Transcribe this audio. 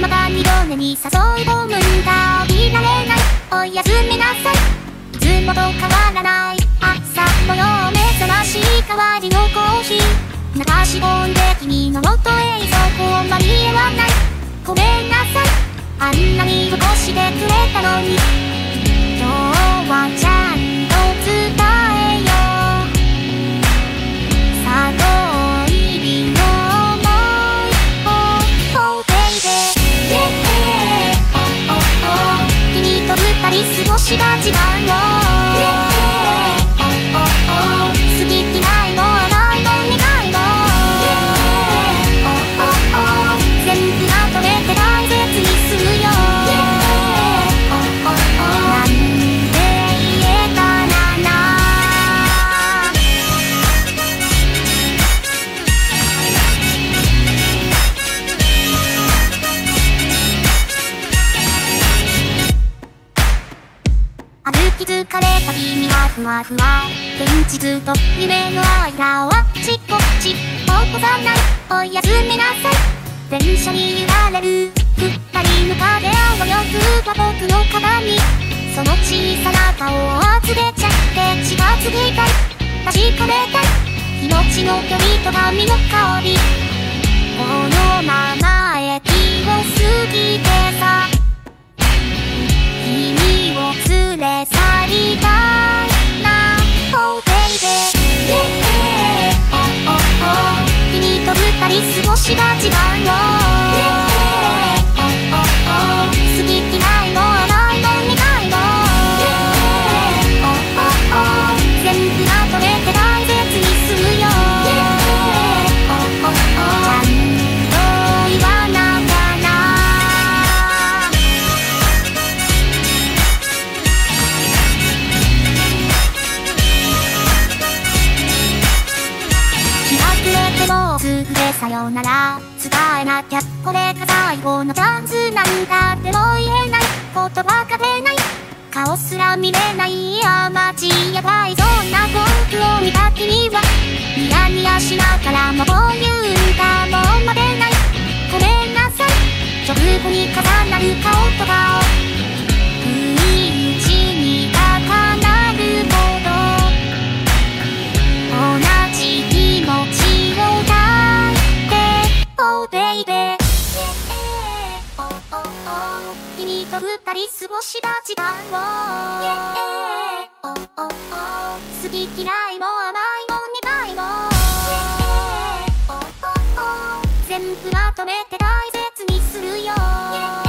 また二度寝に誘い込むんだ見られない。おやすみなさいいつもと変わらない。朝のよう目覚ましい代わりのコーヒー流し込んで君の元へそこ間に合わないごめんなさいあんなに起こしてくれたのに疲れた君はふわふわ現実と夢の間をあっちこち起こさないおやすみなさい電車に揺られる二人の影をよくは僕の鏡その小さな顔を集めちゃって近づきたい確かめたい命の距離と髪の香り。しが違うよ。さようなら。伝えなきゃこれが最後のチャンスなんだでも言えない言葉が出ない顔すら見れないいや街やばいそんな僕を見た君はニヤニヤしながら。もこう Oh ーおおお君と二人過ごした時間を oh, oh, 好き嫌いも甘いも苦いもおおお全部まとめて大切にするよ。